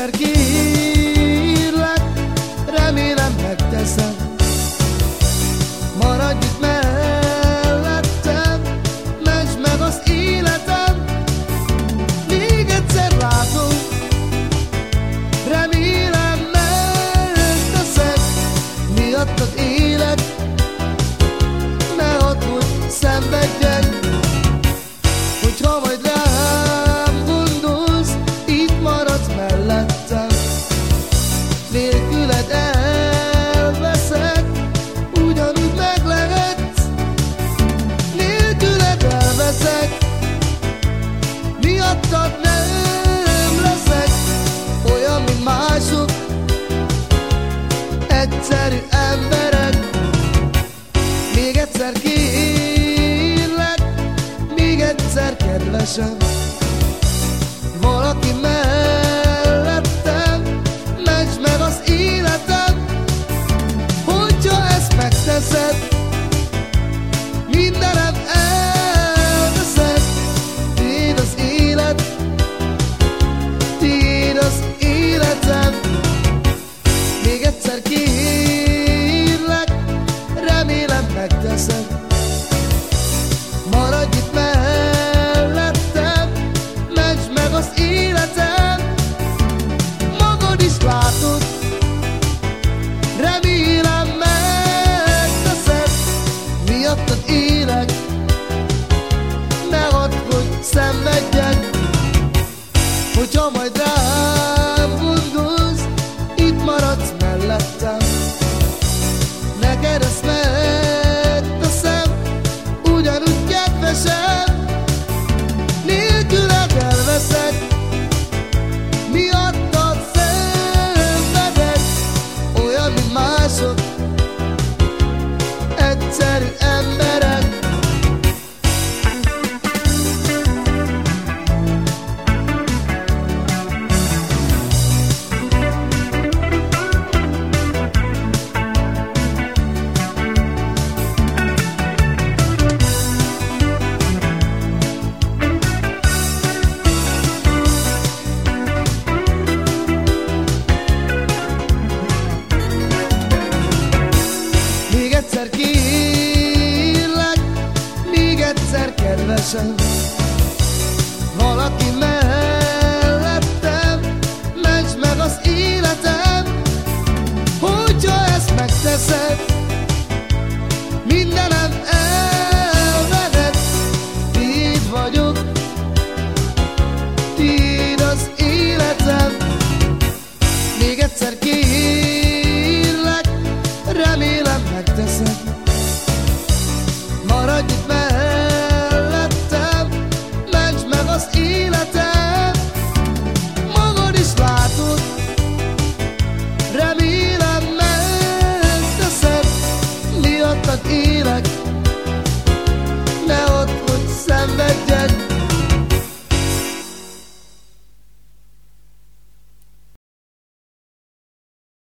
egyszer kiírlek, remélem megteszem. Maradj itt mellettem, menj meg az életem. Még egyszer látom, remélem megteszek. Miattad élek, ne hadd, hogy szenvedjek, hogyha majd Egyszerű emberek. Még egyszer kérlek Még egyszer kedvesem Valaki mellettem megteszed Maradj itt mellettem Mentsd meg az életem Magad is látod Remélem megteszed. Miattad élek Ne add, hogy szenvedjek. Hogyha majd rám mások. Egyszerű egyszer kérlek, még egyszer kedvesem. Valaki mellettem, mentsd meg az életem Hogyha ezt megteszed